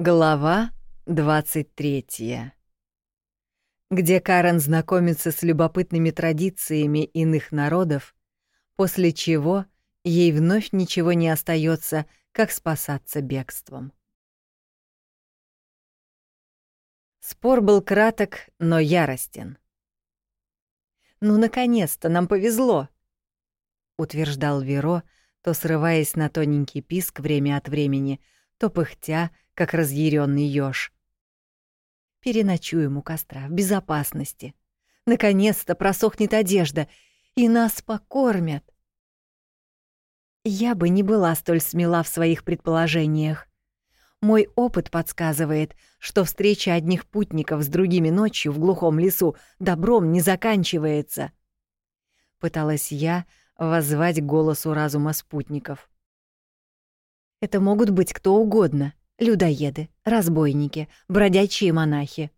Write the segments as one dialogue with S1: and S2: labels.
S1: Глава 23. Где Карен знакомится с любопытными традициями иных народов, после чего ей вновь ничего не остается, как спасаться бегством. Спор был краток, но яростен. «Ну, наконец-то, нам повезло!» — утверждал Веро, то срываясь на тоненький писк время от времени, то пыхтя, как разъяренный ёж. Переночуем у костра в безопасности. Наконец-то просохнет одежда, и нас покормят. Я бы не была столь смела в своих предположениях. Мой опыт подсказывает, что встреча одних путников с другими ночью в глухом лесу добром не заканчивается. Пыталась я воззвать голосу разума спутников. Это могут быть кто угодно, людоеды, разбойники, бродячие монахи.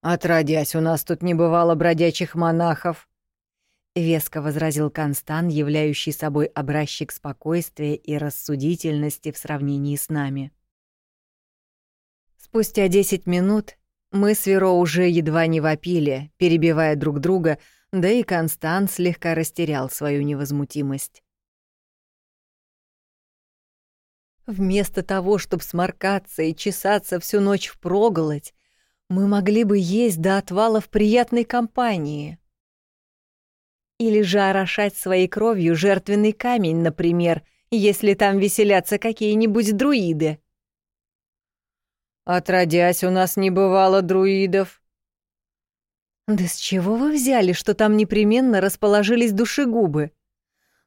S2: «Отродясь, у нас тут не бывало бродячих монахов», —
S1: веско возразил Констан, являющий собой образчик спокойствия и рассудительности в сравнении с нами. Спустя десять минут мы с Веро уже едва не вопили, перебивая друг друга, да и Констан слегка растерял свою невозмутимость. Вместо того, чтобы сморкаться и чесаться всю ночь впроголодь, мы могли бы есть до отвала в приятной компании. Или же орошать своей кровью жертвенный камень, например, если там веселятся какие-нибудь друиды.
S2: «Отродясь, у нас не бывало друидов».
S1: «Да с чего вы взяли, что там непременно расположились душегубы?»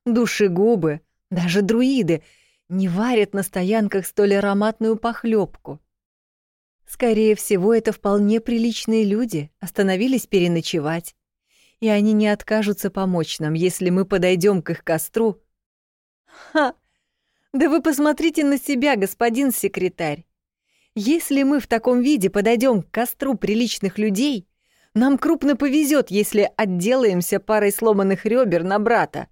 S1: «Душегубы, даже друиды — не варят на стоянках столь ароматную похлебку. Скорее всего, это вполне приличные люди, остановились переночевать. И они не откажутся помочь нам, если мы подойдем к их костру. Ха! Да вы посмотрите на себя, господин секретарь. Если мы в таком виде подойдем к костру приличных людей, нам крупно повезет, если отделаемся парой сломанных ребер на брата.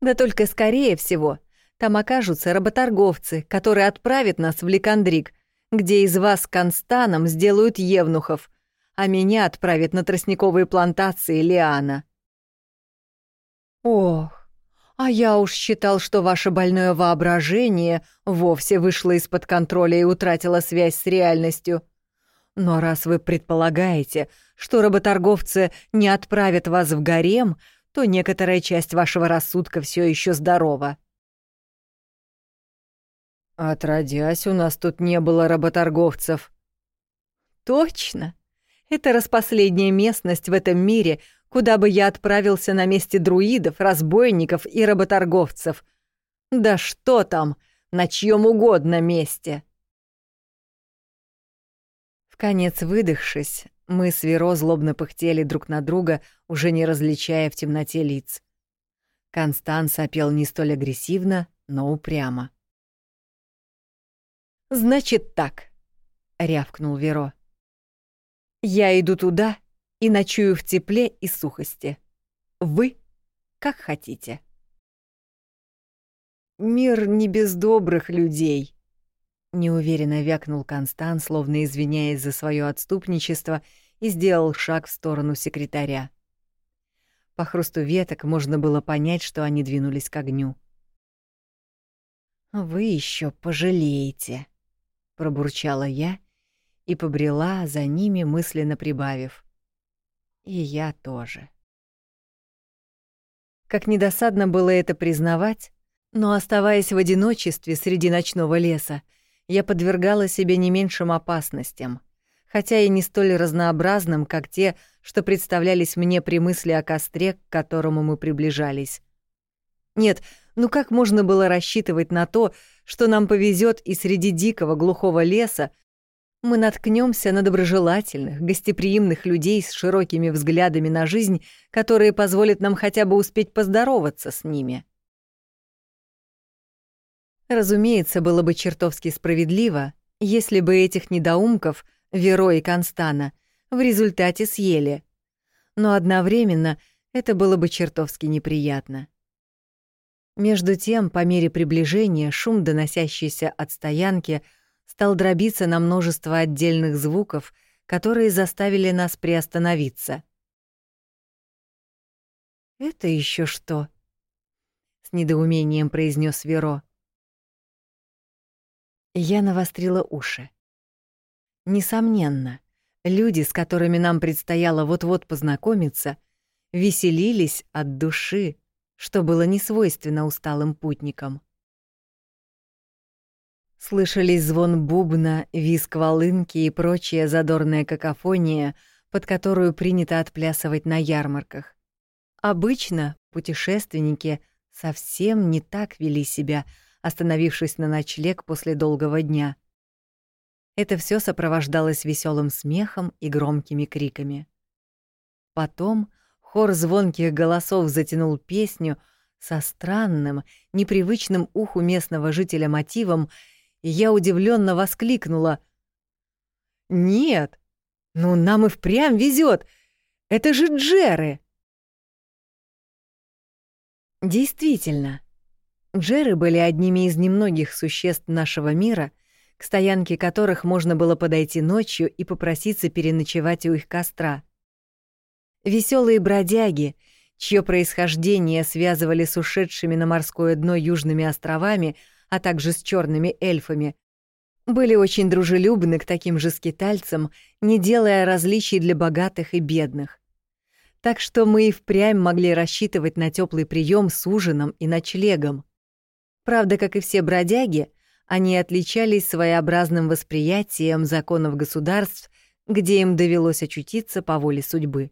S1: Да только скорее всего, там окажутся работорговцы, которые отправят нас в Ликандрик, где из вас Констаном сделают евнухов, а меня отправят на тростниковые плантации Лиана. Ох, а я уж считал, что ваше больное воображение вовсе вышло из-под контроля и утратило связь с реальностью. Но раз вы предполагаете, что работорговцы не отправят вас в гарем, то некоторая часть вашего рассудка все еще здорова.
S2: Отродясь, у нас тут не было работорговцев.
S1: Точно. Это распоследняя местность в этом мире, куда бы я отправился на месте друидов, разбойников и работорговцев. Да что там, на чьем угодно месте. В конец выдохшись, мы с Веро злобно пыхтели друг на друга, уже не различая в темноте лиц. Констанс опел не столь агрессивно, но упрямо. «Значит так», — рявкнул Веро. «Я иду туда и ночую в тепле и сухости. Вы как хотите». «Мир не без добрых людей», — неуверенно вякнул Констан, словно извиняясь за свое отступничество, и сделал шаг в сторону секретаря. По хрусту веток можно было понять, что они двинулись к огню. «Вы еще пожалеете», — пробурчала я и побрела за ними, мысленно прибавив. И я тоже. Как недосадно было это признавать, но оставаясь в одиночестве среди ночного леса, я подвергала себе не меньшим опасностям, хотя и не столь разнообразным, как те, что представлялись мне при мысли о костре, к которому мы приближались. Нет, ну как можно было рассчитывать на то, что нам повезет и среди дикого глухого леса мы наткнемся на доброжелательных, гостеприимных людей с широкими взглядами на жизнь, которые позволят нам хотя бы успеть поздороваться с ними. Разумеется, было бы чертовски справедливо, если бы этих недоумков, Веро и Констана, в результате съели. Но одновременно это было бы чертовски неприятно. Между тем, по мере приближения, шум, доносящийся от стоянки, стал дробиться на множество отдельных звуков, которые заставили нас приостановиться. «Это еще что?» — с недоумением произнес Веро. Я навострила уши. Несомненно, люди, с которыми нам предстояло вот-вот познакомиться, веселились от души, что было несвойственно усталым путникам. Слышались звон бубна, визг волынки и прочая задорная какофония, под которую принято отплясывать на ярмарках. Обычно путешественники совсем не так вели себя, остановившись на ночлег после долгого дня. Это все сопровождалось веселым смехом и громкими криками. Потом хор звонких голосов затянул песню со странным, непривычным уху местного жителя мотивом, и я удивленно воскликнула. «Нет! Ну, нам и впрямь везет! Это же Джеры!» Действительно, Джеры были одними из немногих существ нашего мира, к стоянке которых можно было подойти ночью и попроситься переночевать у их костра. Веселые бродяги, чье происхождение связывали с ушедшими на морское дно южными островами, а также с черными эльфами, были очень дружелюбны к таким же скитальцам, не делая различий для богатых и бедных. Так что мы и впрямь могли рассчитывать на теплый прием с ужином и ночлегом. Правда, как и все бродяги, они отличались своеобразным восприятием законов государств, где им довелось очутиться по воле судьбы.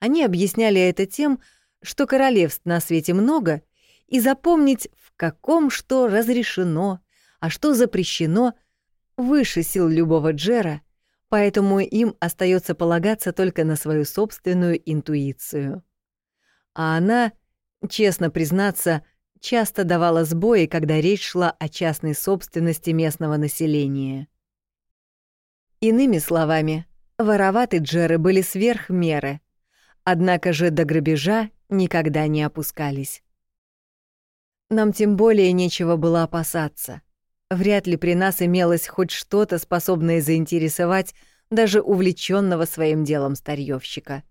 S1: Они объясняли это тем, что королевств на свете много, и запомнить, в каком что разрешено, а что запрещено, выше сил любого джера, поэтому им остается полагаться только на свою собственную интуицию. А она, честно признаться, часто давала сбои, когда речь шла о частной собственности местного населения. Иными словами, вороваты джеры были сверх меры, однако же до грабежа никогда не опускались. Нам тем более нечего было опасаться. Вряд ли при нас имелось хоть что-то, способное заинтересовать даже увлеченного своим делом старьевщика.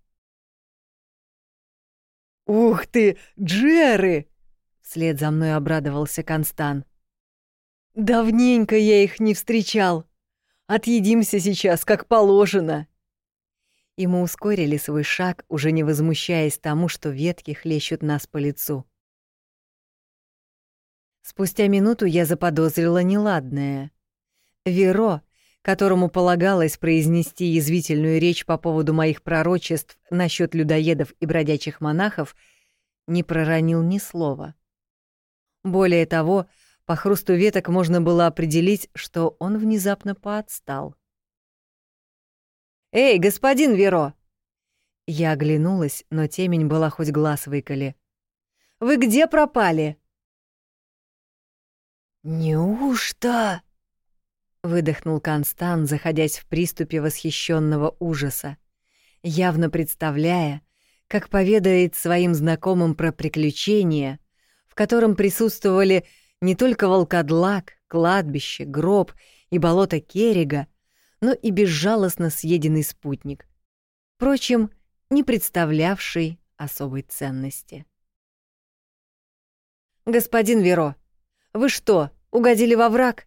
S1: «Ух ты, Джеры!» Вслед за мной обрадовался Констан. «Давненько я их не встречал. Отъедимся сейчас, как положено». И мы ускорили свой шаг, уже не возмущаясь тому, что ветки хлещут нас по лицу. Спустя минуту я заподозрила неладное. Веро, которому полагалось произнести язвительную речь по поводу моих пророчеств насчет людоедов и бродячих монахов, не проронил ни слова. Более того, по хрусту веток можно было определить, что он внезапно поотстал. «Эй, господин Веро!» Я оглянулась, но темень была хоть глаз выколи. «Вы где пропали?» «Неужто?» — выдохнул Констан, заходясь в приступе восхищенного ужаса, явно представляя, как поведает своим знакомым про приключения, в котором присутствовали не только волкодлак, кладбище, гроб и болото Керрига, но и безжалостно съеденный спутник, впрочем, не представлявший особой ценности. «Господин Веро, вы что, угодили во враг?»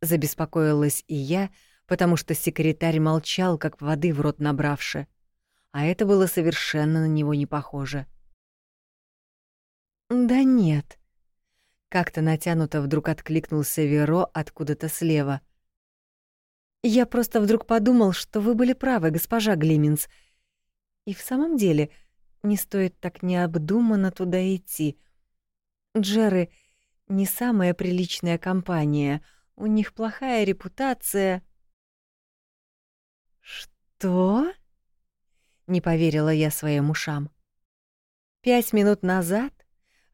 S1: Забеспокоилась и я, потому что секретарь молчал, как воды в рот набравши, а это было совершенно на него не похоже. «Да нет». Как-то натянуто вдруг откликнулся Веро откуда-то слева. «Я просто вдруг подумал, что вы были правы, госпожа Глиминс. И в самом деле не стоит так необдуманно туда идти. Джеры — не самая приличная компания, у них плохая репутация». «Что?» — не поверила я своим ушам. Пять минут назад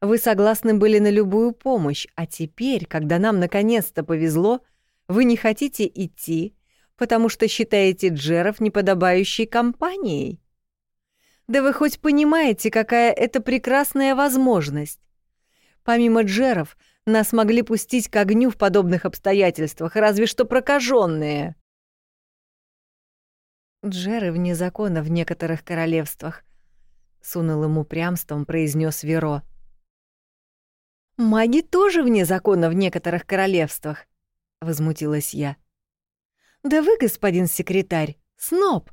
S1: вы согласны были на любую помощь, а теперь, когда нам наконец-то повезло, вы не хотите идти, потому что считаете Джеров неподобающей компанией? Да вы хоть понимаете, какая это прекрасная возможность? Помимо джеров, нас могли пустить к огню в подобных обстоятельствах, разве что прокаженные. Джеры вне закона в некоторых королевствах, с унылым упрямством произнес Веро. Маги тоже вне закона в некоторых королевствах, возмутилась я. Да вы, господин секретарь, сноб.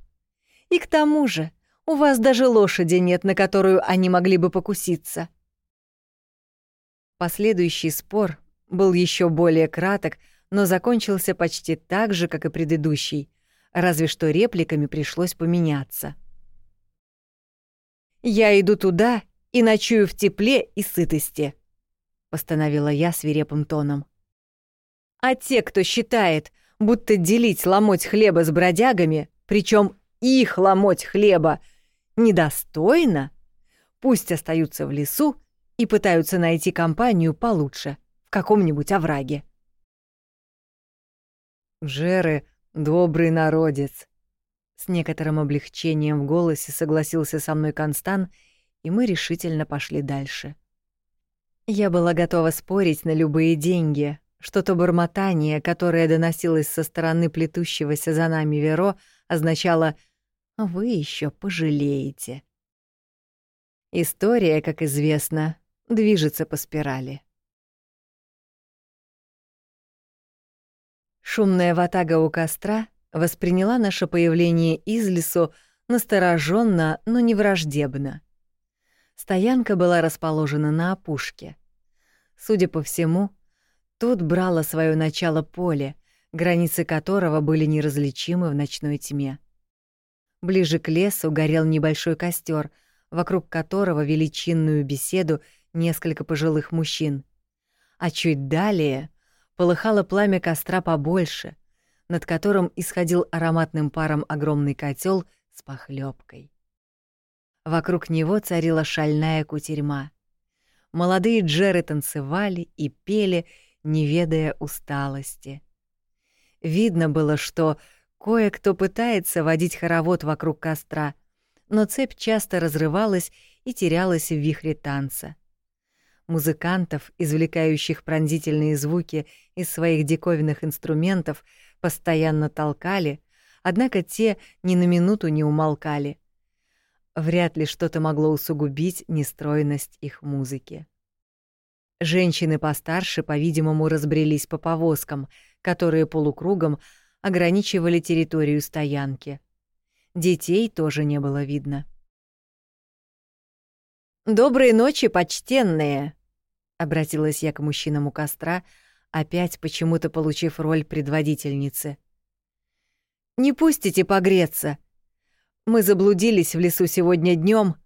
S1: И к тому же, у вас даже лошади нет, на которую они могли бы покуситься. Последующий спор был еще более краток, но закончился почти так же, как и предыдущий, разве что репликами пришлось поменяться. «Я иду туда и ночую в тепле и сытости», — постановила я свирепым тоном. «А те, кто считает, будто делить ломоть хлеба с бродягами, причем их ломоть хлеба — недостойно, пусть остаются в лесу и пытаются найти компанию получше в каком-нибудь овраге.
S2: Жеры — добрый народец. С некоторым облегчением в голосе согласился со мной Констан, и мы решительно пошли дальше. Я была готова спорить на любые деньги, что то бормотание, которое доносилось со стороны плетущегося за нами Веро, означало вы еще пожалеете. История, как известно, движется по спирали. Шумная ватага у костра восприняла наше появление из лесу настороженно, но не враждебно. Стоянка была расположена на опушке. Судя по всему, тут брало свое начало поле, границы которого были неразличимы в ночной тьме. Ближе к лесу горел небольшой костер, вокруг которого вели чинную беседу несколько пожилых мужчин. А чуть далее полыхало пламя костра побольше, над которым исходил ароматным паром огромный котел с похлебкой. Вокруг него царила шальная кутерьма. Молодые джеры танцевали и пели, не ведая усталости. Видно было, что Кое-кто пытается водить хоровод вокруг костра, но цепь часто разрывалась и терялась в вихре танца. Музыкантов, извлекающих пронзительные звуки из своих диковинных инструментов, постоянно толкали, однако те ни на минуту не умолкали. Вряд ли что-то могло усугубить нестройность их музыки. Женщины постарше, по-видимому, разбрелись по повозкам, которые полукругом ограничивали территорию стоянки. Детей тоже не было видно. «Доброй ночи, почтенные!» — обратилась я к мужчинам у костра, опять почему-то получив роль предводительницы. «Не пустите погреться! Мы заблудились в лесу сегодня днем.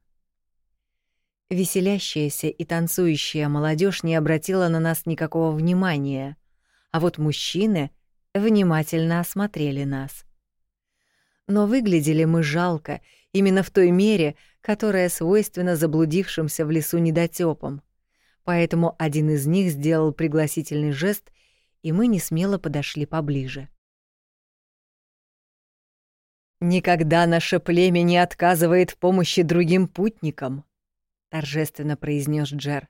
S2: Веселящаяся и танцующая молодежь не обратила на нас никакого внимания, а вот мужчины внимательно осмотрели нас. Но выглядели мы жалко, именно в той мере, которая свойственна заблудившимся в лесу недотёпам. Поэтому один из них сделал пригласительный жест, и мы несмело подошли поближе. «Никогда наше племя не отказывает в помощи другим путникам», — торжественно произнес Джер.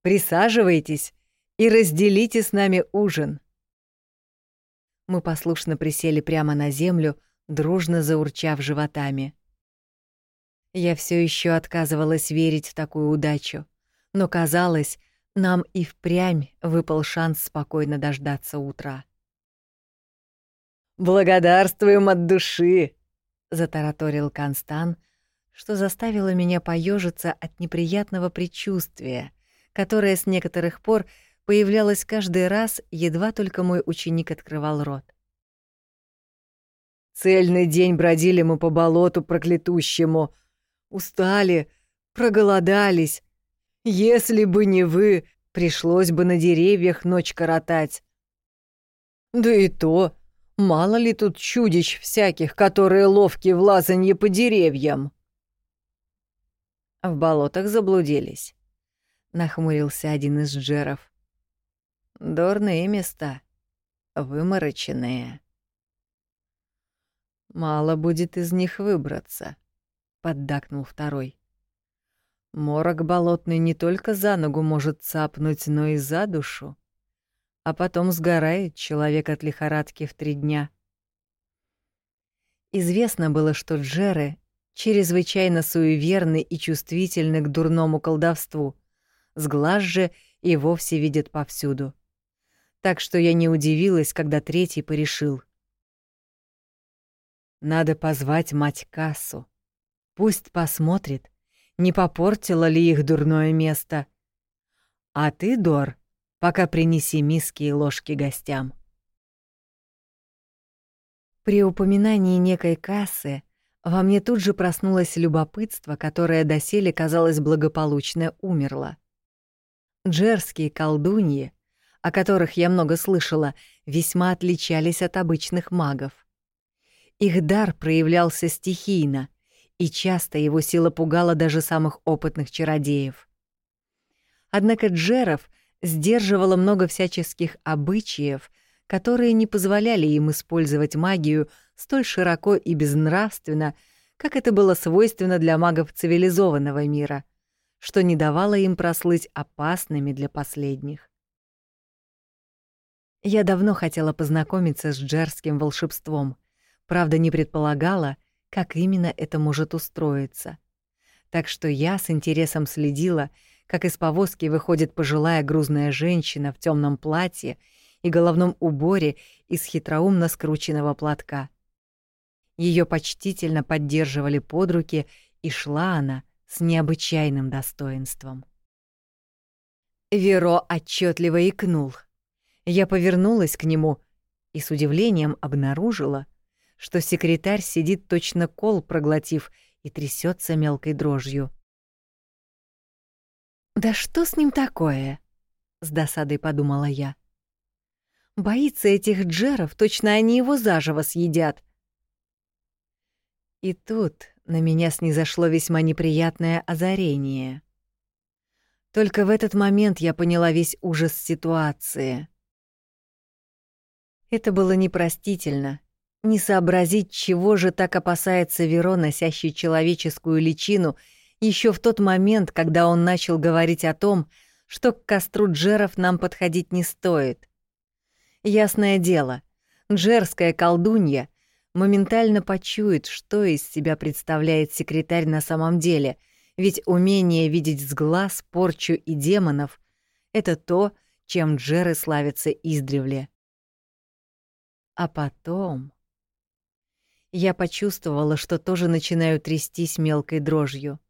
S2: «Присаживайтесь и разделите с нами ужин». Мы послушно присели прямо на землю, дружно заурчав животами. Я все еще отказывалась верить в такую удачу, но казалось, нам и впрямь выпал шанс спокойно дождаться утра. «Благодарствуем от души!» — затараторил Констан, что заставило меня поежиться от неприятного предчувствия, которое с некоторых пор появлялась каждый раз, едва только мой ученик открывал рот. Цельный день бродили мы по болоту проклятущему. Устали, проголодались. Если бы не вы, пришлось бы на деревьях ночь коротать. Да и то, мало ли тут чудищ всяких, которые ловки в лазанье по деревьям. В болотах заблудились. Нахмурился один из джеров. Дурные места, вымороченные. Мало будет из них выбраться, поддакнул второй. Морок болотный не только за ногу может цапнуть, но и за душу. А потом сгорает человек от лихорадки в три дня. Известно было, что Джеры чрезвычайно суеверны и чувствительны к дурному колдовству, с глаз же и вовсе видят повсюду. Так что я не удивилась, когда третий порешил. Надо позвать мать Кассу. Пусть посмотрит, не попортило ли их дурное место. А ты, Дор, пока принеси миски и ложки гостям. При упоминании некой кассы во мне тут же проснулось любопытство, которое доселе, казалось, благополучно умерло. Джерские колдуньи, о которых я много слышала, весьма отличались от обычных магов. Их дар проявлялся стихийно, и часто его сила пугала даже самых опытных чародеев. Однако Джеров сдерживало много всяческих обычаев, которые не позволяли им использовать магию столь широко и безнравственно, как это было свойственно для магов цивилизованного мира, что не давало им прослыть опасными для последних. Я давно хотела познакомиться с джерским волшебством, правда, не предполагала, как именно это может устроиться. Так что я с интересом следила, как из повозки выходит пожилая грузная женщина в темном платье и головном уборе из хитроумно скрученного платка. Ее почтительно поддерживали под руки, и шла она с необычайным достоинством. Веро отчетливо икнул. Я повернулась к нему и с удивлением обнаружила, что секретарь сидит точно кол проглотив и трясется мелкой дрожью. «Да что с ним такое?» — с досадой подумала я. Боится этих джеров, точно они его заживо съедят. И тут на меня снизошло весьма неприятное озарение. Только в этот момент я поняла весь ужас ситуации. Это было непростительно. Не сообразить, чего же так опасается Веро, носящий человеческую личину, еще в тот момент, когда он начал говорить о том, что к костру джеров нам подходить не стоит. Ясное дело, джерская колдунья моментально почует, что из себя представляет секретарь на самом деле, ведь умение видеть с глаз порчу и демонов — это то, чем джеры славятся издревле. А потом... Я почувствовала, что тоже начинаю трястись мелкой дрожью.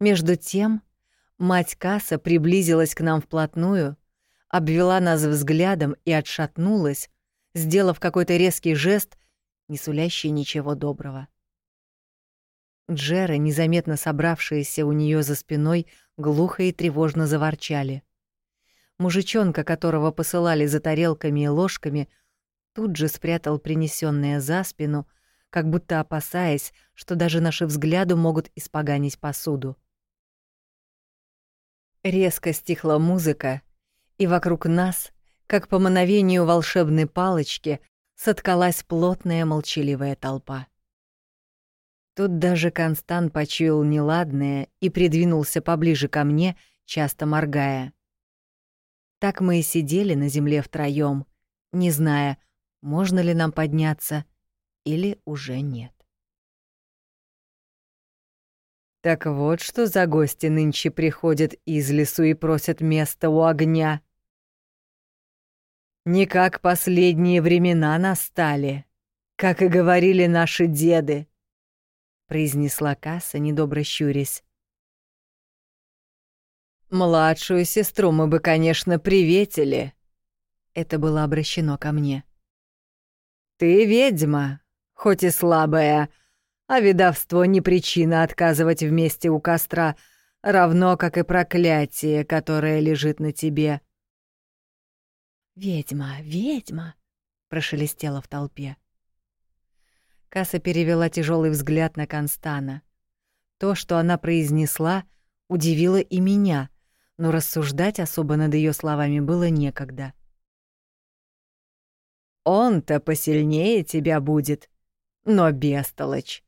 S2: Между тем, мать Касса приблизилась к нам вплотную — обвела нас взглядом и отшатнулась, сделав какой-то резкий жест, не сулящий ничего доброго. Джеры, незаметно собравшиеся у нее за спиной, глухо и тревожно заворчали. Мужичонка, которого посылали за тарелками и ложками, тут же спрятал принесенное за спину, как будто опасаясь, что даже наши взгляды могут испоганить посуду. Резко стихла музыка, и вокруг нас, как по мановению волшебной палочки, соткалась плотная молчаливая толпа. Тут даже Констант почуял неладное и придвинулся поближе ко мне, часто моргая. Так мы и сидели на земле втроём, не зная, можно ли нам подняться или уже нет. Так вот, что за гости нынче приходят из лесу и просят место у огня. Не как последние времена настали, как и говорили наши деды, произнесла Касса, недобро щурясь. Младшую сестру мы бы, конечно, приветили. Это было обращено ко мне. Ты ведьма, хоть и слабая, а ведовство не причина отказывать вместе у костра, равно как и проклятие, которое лежит на тебе. «Ведьма, ведьма!» — прошелестело в толпе. Касса перевела тяжелый взгляд на Констана. То, что она произнесла, удивило и меня, но рассуждать особо над ее словами было некогда. «Он-то посильнее тебя будет, но бестолочь.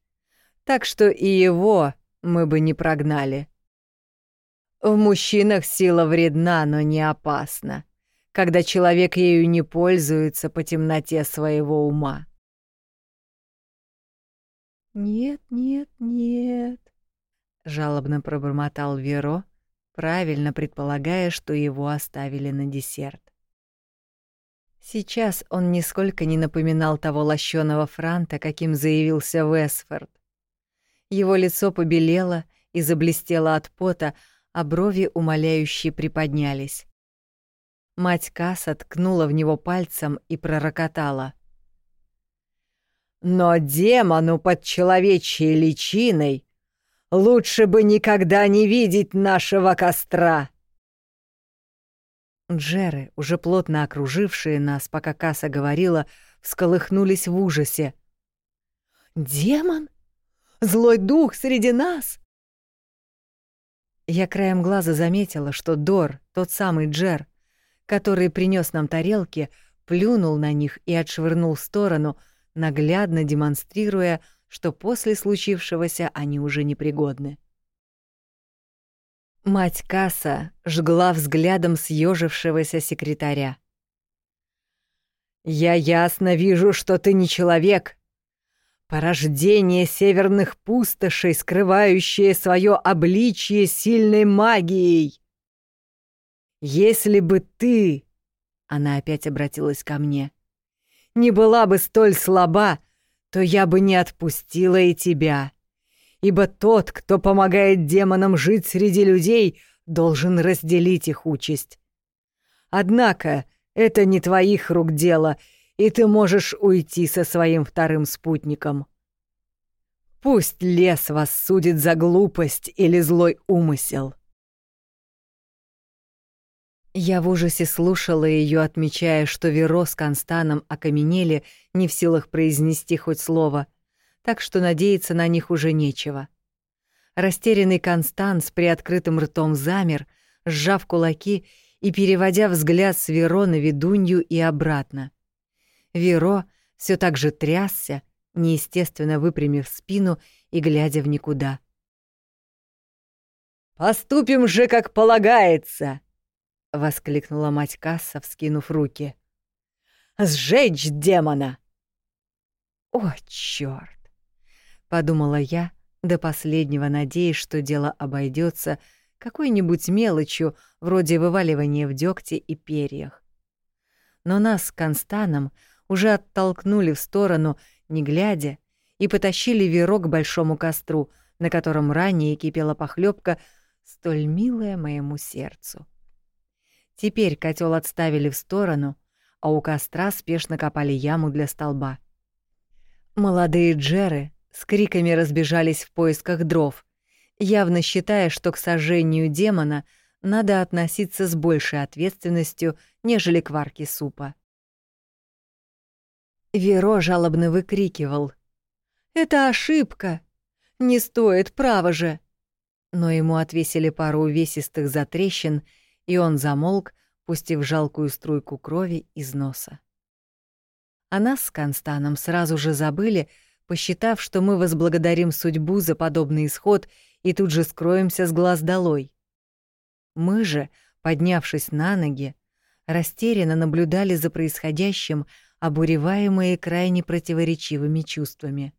S2: Так что и его мы бы не прогнали.
S1: В мужчинах сила вредна, но не опасна, когда человек ею не пользуется по темноте своего ума.
S2: «Нет, нет, нет», — жалобно пробормотал Веро, правильно предполагая, что его оставили на десерт. Сейчас он нисколько не напоминал того лощеного франта, каким заявился Весфорд. Его лицо побелело и заблестело от пота, а брови умоляюще приподнялись. Мать Касса ткнула в него пальцем и пророкотала.
S1: «Но демону под человечьей личиной лучше бы никогда не видеть нашего костра!»
S2: Джеры, уже плотно окружившие нас, пока Касса говорила, всколыхнулись в ужасе.
S1: «Демон? Злой дух среди нас?»
S2: Я краем глаза заметила, что Дор, тот самый Джер, который принес нам тарелки, плюнул на них и отшвырнул в сторону, наглядно демонстрируя, что после случившегося они уже непригодны. Мать Касса жгла взглядом съежившегося секретаря.
S1: «Я ясно вижу, что ты не человек. Порождение северных пустошей, скрывающее свое обличье сильной магией. Если бы ты...» Она опять обратилась ко мне. «Не была бы столь слаба, то я бы не отпустила и тебя ибо тот, кто помогает демонам жить среди людей, должен разделить их участь. Однако это не твоих рук дело, и ты можешь уйти со своим вторым спутником. Пусть лес вас судит за глупость или злой умысел.
S2: Я в ужасе слушала ее, отмечая, что Веро с Констаном окаменели, не в силах произнести хоть слово — так что надеяться на них уже нечего. Растерянный Констанс при открытым ртом замер, сжав кулаки и переводя взгляд с Веро на ведунью и обратно. Веро все так же трясся, неестественно выпрямив спину и глядя в никуда.
S1: «Поступим же, как полагается!» — воскликнула мать Касса, вскинув руки. «Сжечь демона!»
S2: «О, чёрт! подумала я, до последнего надеясь, что дело обойдется какой-нибудь мелочью, вроде вываливания в дёгте и перьях. Но нас с Констаном уже оттолкнули в сторону, не глядя, и потащили Веро к большому костру, на котором ранее кипела похлебка, столь милая моему сердцу. Теперь котел отставили в сторону, а у костра спешно копали яму для столба. Молодые джеры с криками разбежались в поисках дров, явно считая, что к сожжению демона надо относиться с большей ответственностью, нежели к варке супа. Веро жалобно выкрикивал. «Это ошибка! Не стоит, право же!» Но ему отвесили пару увесистых затрещин, и он замолк, пустив жалкую струйку крови из носа. А нас с Констаном сразу же забыли, посчитав, что мы возблагодарим судьбу за подобный исход и тут же скроемся с глаз долой. Мы же, поднявшись на ноги, растерянно наблюдали за происходящим, обуреваемые крайне противоречивыми чувствами.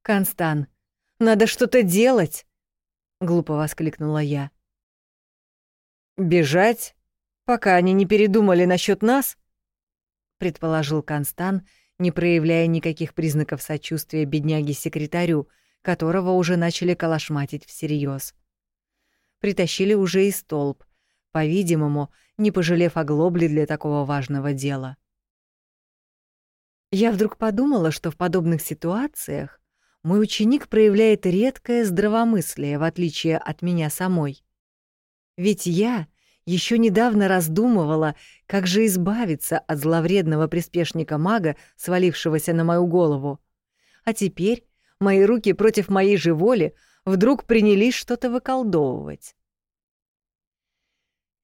S2: «Констан, надо что-то делать!» — глупо воскликнула я.
S1: «Бежать, пока они не передумали насчет нас?»
S2: — предположил Констан, — не проявляя никаких признаков сочувствия бедняге-секретарю, которого уже начали калашматить всерьез. Притащили уже и столб, по-видимому, не пожалев оглобли для такого важного дела. Я вдруг подумала, что в подобных ситуациях мой ученик проявляет редкое здравомыслие, в отличие от меня самой. Ведь я еще недавно раздумывала, как же избавиться от зловредного приспешника мага, свалившегося на мою голову. А теперь мои руки против моей же воли вдруг принялись что-то выколдовывать.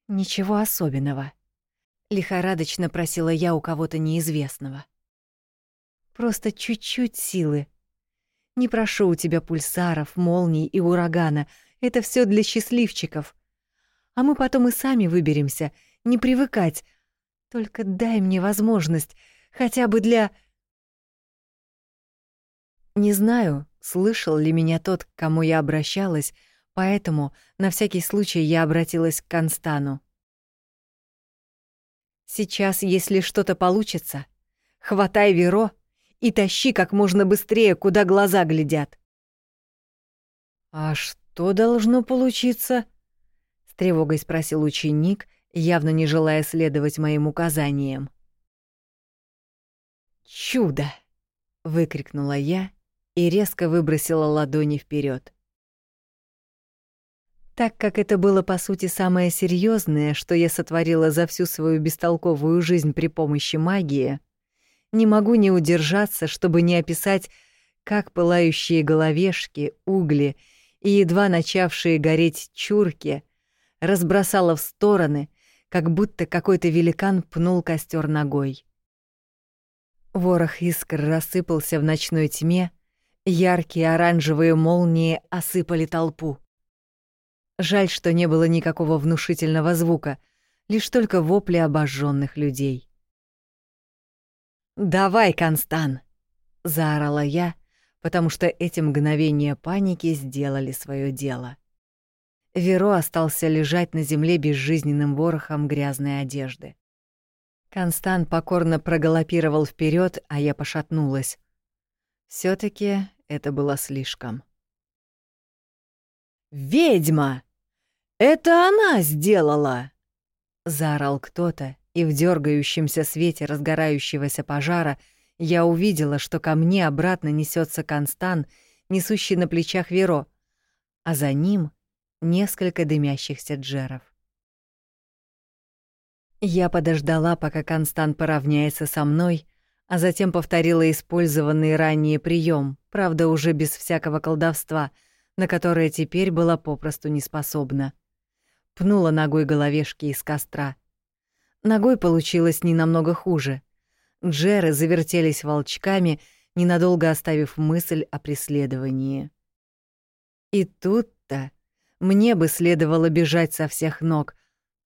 S2: «Ничего особенного», — лихорадочно просила я у кого-то неизвестного. «Просто чуть-чуть силы. Не прошу у тебя пульсаров, молний и урагана,
S1: Это все для счастливчиков. А мы потом и сами выберемся, не привыкать. Только дай мне возможность, хотя бы для... Не знаю, слышал ли меня тот, к кому я обращалась, поэтому на всякий случай я обратилась к Констану. Сейчас, если что-то получится, хватай Веро и тащи как можно быстрее, куда глаза глядят.
S2: «А что должно получиться?» — с тревогой спросил ученик, явно не желая следовать моим указаниям.
S1: «Чудо!» — выкрикнула я и резко выбросила ладони вперед. Так как это было, по сути, самое серьезное, что я сотворила за всю свою бестолковую жизнь при помощи магии, не могу не удержаться, чтобы не описать, как пылающие головешки, угли и едва начавшие гореть чурки разбросала в стороны, как будто какой-то великан пнул костер ногой. Ворох искр рассыпался в ночной тьме, яркие оранжевые молнии осыпали толпу. Жаль, что не было никакого внушительного звука, лишь только вопли обожженных людей. «Давай, Констан!» — заорала я, потому что эти мгновения паники сделали свое дело. Веро остался лежать на земле безжизненным ворохом грязной одежды. Констан покорно проголопировал вперед, а я пошатнулась. все таки это было слишком. «Ведьма! Это она сделала!» — заорал кто-то, и в дергающемся свете разгорающегося пожара я увидела, что ко мне обратно несется Констан, несущий на плечах Веро, а за ним несколько дымящихся джеров. Я подождала, пока Констан поравняется со мной, а затем повторила использованный ранее прием, правда, уже без всякого колдовства, на которое теперь была попросту не способна. Пнула ногой головешки из костра. Ногой получилось не намного хуже — Джеры завертелись волчками, ненадолго оставив мысль о преследовании. И тут-то мне бы следовало бежать со всех ног,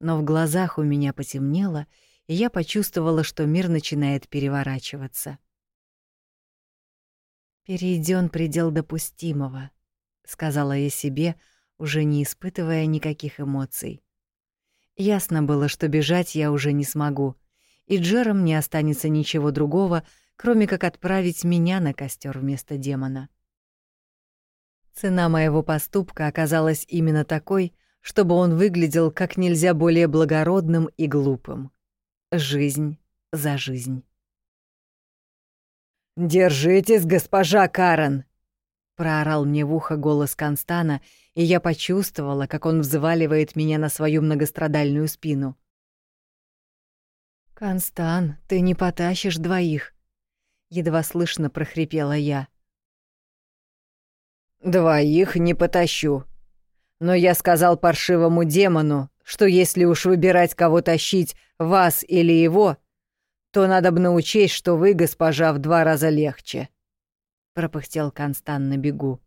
S1: но в глазах у меня потемнело, и я почувствовала, что мир начинает переворачиваться. «Перейдён предел допустимого», — сказала я себе, уже не испытывая никаких эмоций. Ясно было, что бежать я уже не смогу — и Джером не останется ничего другого, кроме как отправить меня на костер вместо демона. Цена моего поступка оказалась именно такой, чтобы он выглядел как нельзя более благородным и глупым. Жизнь за жизнь. «Держитесь, госпожа Карен!» — проорал мне в ухо голос Констана, и я почувствовала, как он взваливает меня на свою многострадальную спину. «Констан, ты не потащишь двоих», — едва слышно прохрипела я.
S2: «Двоих не потащу. Но я сказал паршивому демону, что если уж выбирать, кого тащить, вас или его, то надо бы научить, что вы, госпожа, в два раза легче», — пропыхтел Констан на бегу.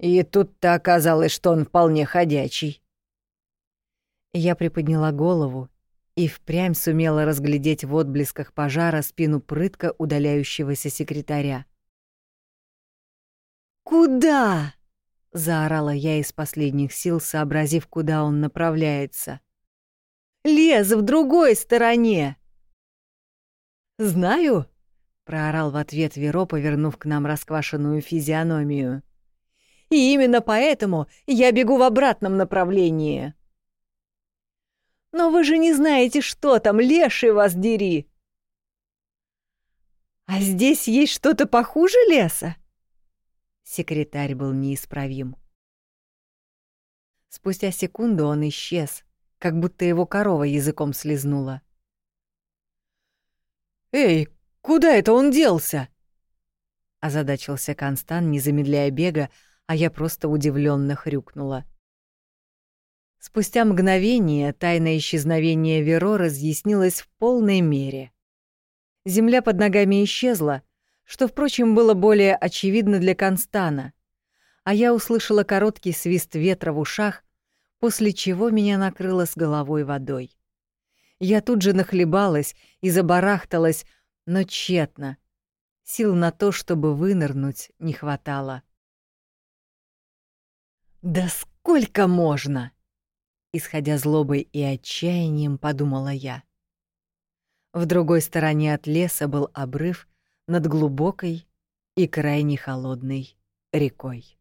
S2: И тут-то оказалось, что он вполне ходячий.
S1: Я приподняла голову и впрямь сумела разглядеть в отблесках пожара спину прытко удаляющегося секретаря. «Куда?» — заорала я из последних сил, сообразив, куда он направляется. «Лес в другой стороне!» «Знаю», — проорал в ответ Веро, повернув к нам расквашенную физиономию. «И именно поэтому я бегу в обратном направлении». Но вы же не знаете, что там, леший вас дери!» «А здесь есть что-то похуже леса?» Секретарь был неисправим. Спустя секунду он исчез, как будто его корова языком слезнула.
S2: «Эй, куда это он делся?»
S1: Озадачился Констан, не замедляя бега, а я просто удивленно хрюкнула. Спустя мгновение тайна исчезновения Веро разъяснилась в полной мере. Земля под ногами исчезла, что, впрочем, было более очевидно для Констана, а я услышала короткий свист ветра в ушах, после чего меня накрыло с головой водой. Я тут же нахлебалась и забарахталась, но тщетно. Сил на то, чтобы вынырнуть, не хватало. «Да сколько можно?» Исходя злобой и отчаянием, подумала я. В другой стороне от леса был обрыв над глубокой и крайне холодной рекой.